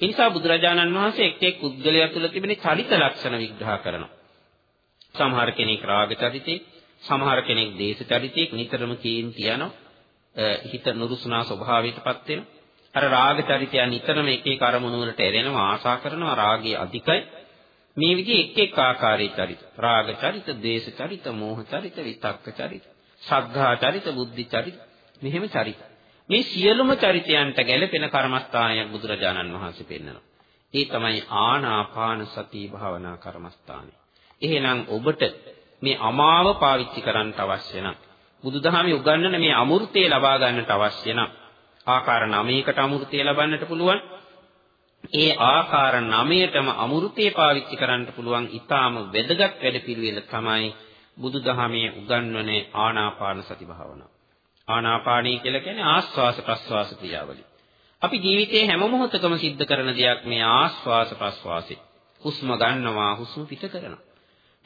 ඒ නිසා බුදුරජාණන් වහන්සේ එක් එක් පුද්ගලයා තුළ තිබෙන චරිත ලක්ෂණ විග්‍රහ කරනවා. සමහර කෙනෙක් රාග චරිතේ, සමහර කෙනෙක් දේශ චරිතේ නිතරම කේන්ති යනවා. හිත නුරුස්නා ස්වභාවයටපත් වෙනවා. අර රාග චරිතය නිතරම එක එක අරමුණු වලට ඇරෙනවා ආශා කරනවා රාගය අධිකයි මේ විදිහේ එක් එක් ආකාරයේ චරිත රාග චරිත දේශ චරිත මෝහ චරිත විතක්ක චරිත ශ්‍රද්ධා චරිත බුද්ධි චරිත මෙහෙම චරිත. මේ සියලුම චරිතයන්ට ගැලපෙන කර්මස්ථානයක් බුදුරජාණන් වහන්සේ පෙන්වනවා ඒ තමයි ආනාපාන සති භාවනා කර්මස්ථානය. එහෙනම් ඔබට මේ අමාව පාවිච්චි කරන්න අවශ්‍ය නම් බුදුදහමේ උගන්වන මේ අමෘතය ලබා ගන්නට අවශ්‍ය නම් ආකාර 9කට අමෘතය ලබන්නට පුළුවන්. ඒ ආකාර 9ටම අමෘතය පාවිච්චි කරන්න පුළුවන් ඊටාම වැදගත් වැඩපිළිවෙල තමයි බුදුදහමේ උගන්වන ආනාපාන සති භාවනාව. ආනාපානී කියලා කියන්නේ ආස්වාස ප්‍රස්වාස ක්‍රියාවලිය. අපි ජීවිතයේ හැම මොහොතකම සිද්ධ කරන දෙයක් මේ ආස්වාස ප්‍රස්වාසය. හුස්ම ගන්නවා හුස්ම පිට කරනවා.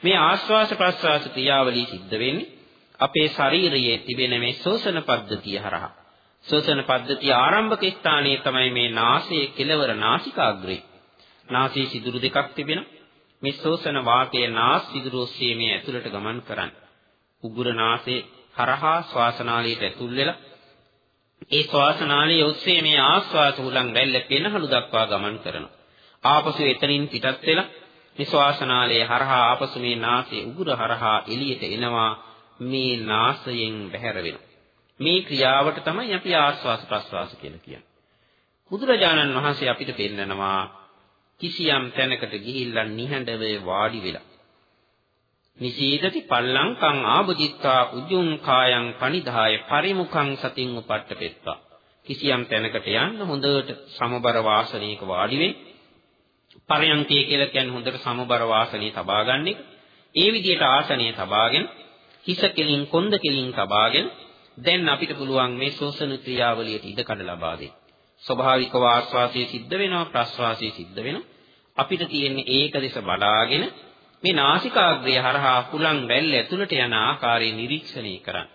මේ ආස්වාස ප්‍රස්වාස ක්‍රියාවලිය සිද්ධ වෙන්නේ අපේ ශරීරයේ තිබෙන මේ ශෝෂණ පද්ධතිය හරහා. ශ්වසන පද්ධතිය ආරම්භක ස්ථානයේ තමයි මේ නාසයේ කෙළවර නාසිකාග්‍රේ. නාසයේ සිදුරු දෙකක් තිබෙනවා. මේ ශ්වසන වාතයේ නාස් සිදුරු ඔස්සේ මේ ඇතුළට ගමන් කරන්නේ. උගුර නාසයේ හරහා ශ්වාසනාලයට ඇතුල් වෙලා ඒ ශ්වාසනාලයේ ඔස්සේ මේ ආශ්වාස හුලං රැල්ල පෙනහළු දක්වා ගමන් කරනවා. ආපසු එතනින් පිටත් වෙලා මේ ශ්වාසනාලයේ හරහා ආපසු මේ නාසයේ උගුර හරහා එළියට එනවා මේ නාසයෙන් බැහැර වෙනවා. මේ ක්‍රියාවට තමයි අපි ආස්වාස ප්‍රස්වාස කියලා කියන්නේ. බුදුරජාණන් වහන්සේ අපිට පෙන්නනවා කිසියම් තැනකට ගිහිල්ලා නිහඬව වාඩි වෙලා. නිසීදති පල්ලංකං ආභජිත්තා උජුං කායං පනිදාය පරිමුඛං සතින් උපට්ඨපෙත්තා. කිසියම් තැනකට යන්න හොඳට සමබර වාසනයක වාඩි වෙන්න. පරයන්කය කියලා කියන්නේ හොඳට සමබර වාසනය තබා ගන්න එක. ඒ විදිහට ආසනය තබාගෙන හිස කෙලින් කොන්ද කෙලින් තබාගෙන දැන් අපිට පුළුවන් මේ ශෝෂණ ක්‍රියාවලියට ඉඩකඩ ලබා දෙන්න. ස්වභාවිකව ආස්වාසයේ සිද්ධ වෙනවා ප්‍රස්වාසයේ සිද්ධ වෙනවා. අපිට තියෙන්නේ ඒක දෙස බලාගෙන මේ නාසිකාග්‍රය හරහා කුලං වැල්ල ඇතුළට යන ආකාරය නිරීක්ෂණය කරන්න.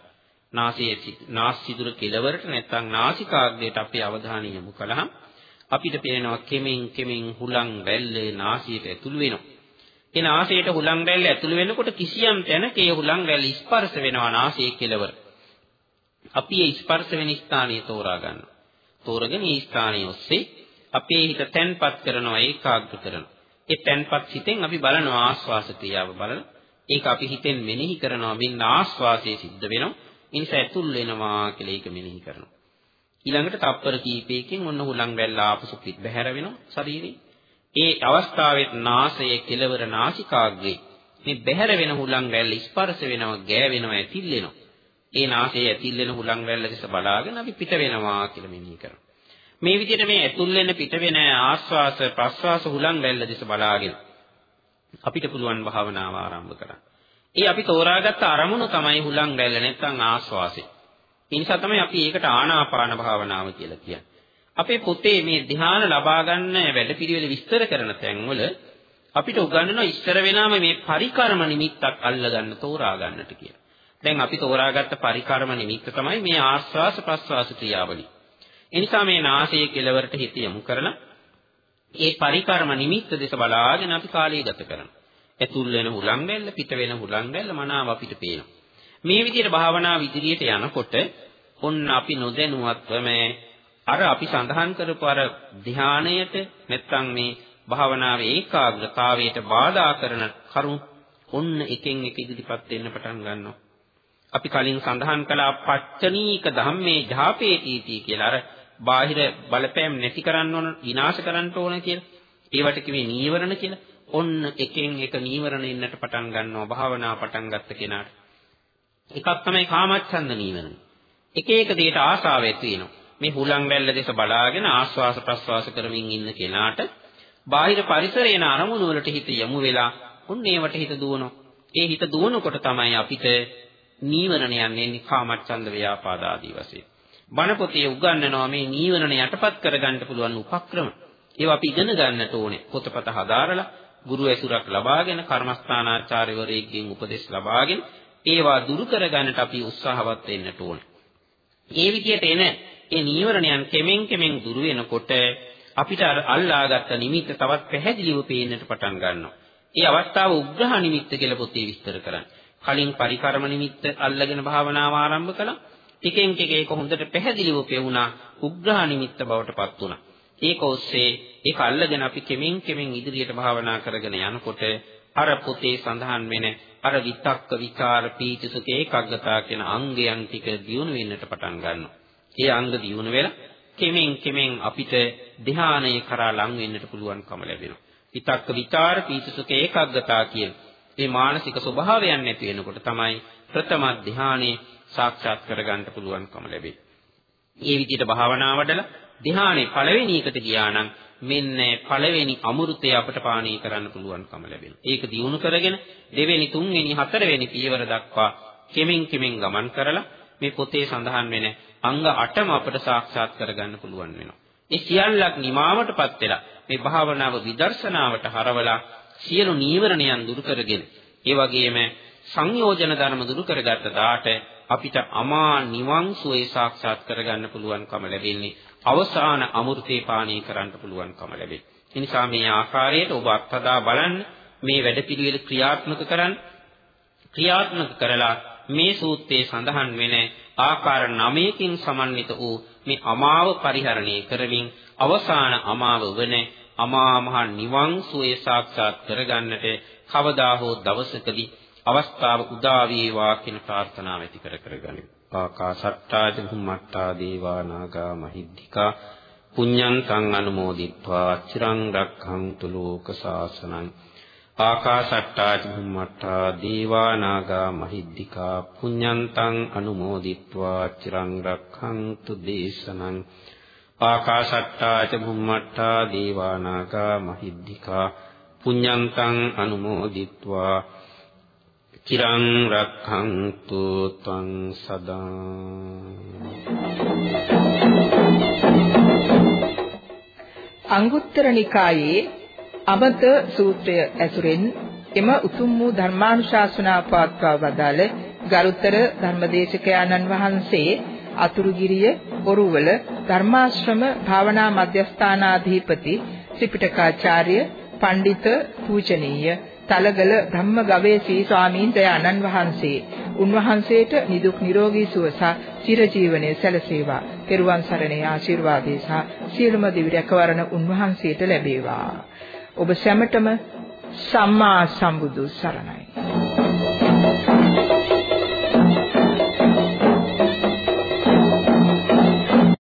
නාසයේ නාස් සිදුර කෙලවරට නැත්නම් නාසිකාග්‍රයට අපේ අවධානය යොමු කළාම අපිට පේනවා කෙමෙන් කෙමෙන් හුලං වැල්ල නාසයට ඇතුළු වෙනවා. ඒ නාසයට හුලං වැල්ල ඇතුළු වෙනකොට කිසියම් තැනක ඒ හුලං වැල්ල ස්පර්ශ වෙනවා නාසයේ කෙලවරට. අපි ඒ ස්පර්ශ වෙන ස්ථානය තෝරා ගන්නවා. තෝරගෙන ඒ ස්ථානය ඔස්සේ අපේ හිත තැන්පත් කරනවා ඒකාග්‍ර කරනවා. ඒ තැන්පත් හිතෙන් අපි බලනවා ආස්වාස ක්‍රියාව බලන. ඒක අපි හිතෙන් මෙනෙහි කරනවා මෙන්න ආස්වාසයේ සිද්ධ වෙනවා. ඒ නිසා ඇතුල් වෙනවා කියලා ඒක මෙනෙහි කරනවා. ඊළඟට තප්පර කීපයකින් ඔන්න හුලං වැල්ල ආපසු පිට බැහැර වෙනවා ශරීරේ. ඒ අවස්ථාවේ නාසයේ කෙලවර නාසිකාග්‍රේ මේ බැහැර වෙන හුලං වැල්ල ස්පර්ශ වෙනවා ගෑවෙනවා ඇතිල්ලෙනවා. ඒ නාසයේ ඇතිල් වෙන හුලං වැල්ල දිස බලාගෙන අපි පිට වෙනවා කියලා මෙනෙහි කරනවා. මේ විදිහට මේ ඇතුල් වෙන පිට වෙන ආස්වාස ප්‍රස්වාස හුලං වැල්ල දිස බලාගෙන අපිට පුළුවන් භාවනාව ආරම්භ කරන්න. ඒ අපි තෝරාගත්ත අරමුණ තමයි හුලං වැල්ල නැත්නම් ආස්වාසය. ඒ නිසා තමයි අපි ඒකට ආනාපාන භාවනාව කියලා කියන්නේ. අපේ පොතේ මේ ධ්‍යාන ලබා ගන්න වැඩපිළිවෙල විස්තර කරන තැන්වල අපිට උගන්වන ඉස්තර වෙනාම මේ පරිකර්ම නිමිත්තක් අල්ලගන්න තෝරා ගන්නට කියලා. දැන් අපි තෝරාගත්ත පරිකර්ම නිමිත්ත තමයි මේ ආස්වාස ප්‍රස්වාස ක්‍රියාවලිය. එනිසා මේ නාසයේ කෙලවරට හිත යොමු කරන ඒ පරිකර්ම නිමිත්ත දෙස බලාගෙන අපි කාලය ගත කරනවා. ඇතුල් වෙන හුලං වැල්ල පිට වෙන හුලං වැල්ල මනාව අපිට පේනවා. මේ විදිහට භාවනාව ඉදිරියට යනකොට ඔන්න අපි නොදැනුවත්වම අර අපි සඳහන් කරපු අර ධානයට නැත්තම් මේ භාවනාවේ ඒකාග්‍රතාවයට බාධා කරන කරුණු ඔන්න එකෙන් එක ඉදිරිපත් වෙන්න පටන් ගන්නවා. අපි කලින් සඳහන් කළා පච්චනීක ධම්මේ ජාපේතිති කියලා. අර බාහිර බලපෑම් නැති කරන්න ඕන, විනාශ කරන්න ඕන කියලා. ඒවට කිව්වේ නීවරණ කියලා. ඔන්න එකෙන් එක නීවරණ ඉන්නට පටන් ගන්නවා භාවනා පටන් ගත්ත කෙනාට. එකක් තමයි කාමච්ඡන්ද නීවරණ. එක එක දෙයට ආසාව ඇති වෙනවා. මේ හුලං වැල්ල දෙස බලාගෙන ආස්වාස ප්‍රස්වාස කරමින් ඉන්න කෙනාට බාහිර පරිසරේන අරමුණු වලට හිත යොමු වෙලා උන් ඒවට හිත දුවනවා. ඒ හිත දුවනකොට තමයි අපිට නීවරණයන් එන්නේ කාමච්ඡන්ද ව්‍යාපාද ආදී වශයෙන්. බණ පොතේ උගන්වනවා මේ නීවරණ යටපත් කරගන්න පුළුවන් උපක්‍රම. ඒවා අපි ඉගෙන ගන්නට ඕනේ. පොතපත හදාරලා ගුරු ඇසුරක් ලබාගෙන කර්මස්ථානාචාර්යවරයෙක්ගෙන් උපදෙස් ලබාගෙන ඒවා දුරු කරගන්නට අපි උත්සාහවත් වෙන්නට ඕනේ. ඒ විදිහට එන ඒ නීවරණයන් කෙමෙන් කෙමෙන් දුරු වෙනකොට අපිට අල්ලාගත්ත නිමිත්ත තවත් පැහැදිලිව පේන්නට පටන් ගන්නවා. ඒ අවස්ථාව උග්‍රහ නිමිත්ත කියලා පොතේ විස්තර කරන්නේ. කලින් පරිකර්ම නිමිත්ත අල්ලගෙන භාවනාව ආරම්භ කළා. ටිකෙන් ටික ඒක හොඳට පැහැදිලිව පෙවුණා. උග්‍රහ නිමිත්ත බවට පත් වුණා. ඒක ඔස්සේ ඒක අල්ලගෙන අපි කෙමෙන් කෙමෙන් ඉදිරියට භාවනා කරගෙන යනකොට අර පොතේ සඳහන් වෙන අර විතක්ක විචාර පීති සුඛ ඒකග්ගතා කියන අංගයන් ටික දියුණු වෙන්නට පටන් ගන්නවා. ඒ අංග දියුණු වෙලා කෙමෙන් කෙමෙන් අපිට ධානය කරා ලං වෙන්නට පුළුවන්කම ලැබෙනවා. විතක්ක විචාර පීති සුඛ ඒකග්ගතා කියන මේ මානසික ස්වභාවයන් නැති වෙනකොට තමයි ප්‍රථම ධානයේ සාක්ෂාත් කරගන්න පුළුවන්කම ලැබෙන්නේ. මේ විදිහට භාවනා වඩලා ධානයේ පළවෙනි එකට ගියා නම් මෙන්න පළවෙනි අමෘතය අපට පානීය කරන්න පුළුවන්කම ලැබෙනවා. ඒක දියුණු කරගෙන දෙවෙනි, තුන්වෙනි, හතරවෙනි පියවර දක්වා කෙමෙන් කෙමෙන් ගමන් කරලා මේ පොතේ සඳහන් වෙන අංග 8ම අපට සාක්ෂාත් කරගන්න පුළුවන් වෙනවා. ඒ සියල්ලක් නිමාවටපත් වෙලා මේ භාවනාව විදර්ශනාවට හරවලා සියලු නීවරණයන් දුරු කරගෙන ඒ වගේම සංයෝජන ධර්ම දුරු කරගත්ත දාට අපිට අමා නිවන් සුවේ සාක්ෂාත් කරගන්න පුළුවන්කම ලැබෙන්නේ අවසාන අමෘතේ පානීය කරන්න පුළුවන්කම ලැබේ. ඒ නිසා මේ ආකාරයට ඔබ අත්හදා බලන්න මේ වැඩපිළිවෙල ක්‍රියාත්මක කරන්න ක්‍රියාත්මක කරලා මේ සූත්‍රයේ සඳහන් වෙන ආකාර 9කින් සමන්විත වූ මේ අමාව පරිහරණය කරමින් අවසාන අමාව වන අමා මහ නිවන් සුවේ සාක්ෂාත් කරගන්නට කවදා හෝ දවසකදී අවස්ථාව උදා වේවා කියන ප්‍රාර්ථනාව ඇති කර කරගනිමු. ආකාශට්ටා චුම්මට්ටා දේවා නාග මහිද්దికා පුඤ්ඤන්තං අනුමෝදිත්වා චිරං රක්ඛන්තු ලෝක සාසනං. ආකාශට්ටා චුම්මට්ටා දේවා නාග මහිද්దికා පුඤ්ඤන්තං අනුමෝදිත්වා චිරං රක්ඛන්තු දේශනං. ආකාසට්ටා චුම්මට්ටා දේවා නාග මහිද්దికා පුඤ්ඤන්තං අනුමෝදිත්වා චිරං රක්ඛන්තු ත්වං සදා අංගුත්තර නිකායේ අමත සූත්‍රය ඇසුරෙන් එම උතුම් වූ ධර්මානුශාසනා පවත්වා වදාළ ගරුතර ධර්මදේශකයාණන් වහන්සේ අතුරුගිරිය බොරුවල ධර්මාශ්‍රම භාවනා මධ්‍යස්ථානාධිපති ත්‍රිපිටකාචාර්ය පඬිත පූජනීය තලගල ධම්ම ගවේෂී ස්වාමීන් වහන්සේ උන්වහන්සේට නිදුක් නිරෝගී සුව සහ චිරජීවනයේ සැලසේවා. පෙරුවන් සරණේ ආශිර්වාදේ සහ සියලුම දිවි රැකවරණ උන්වහන්සේට ලැබේවා. ඔබ සැමටම සම්මා සම්බුදු සරණයි.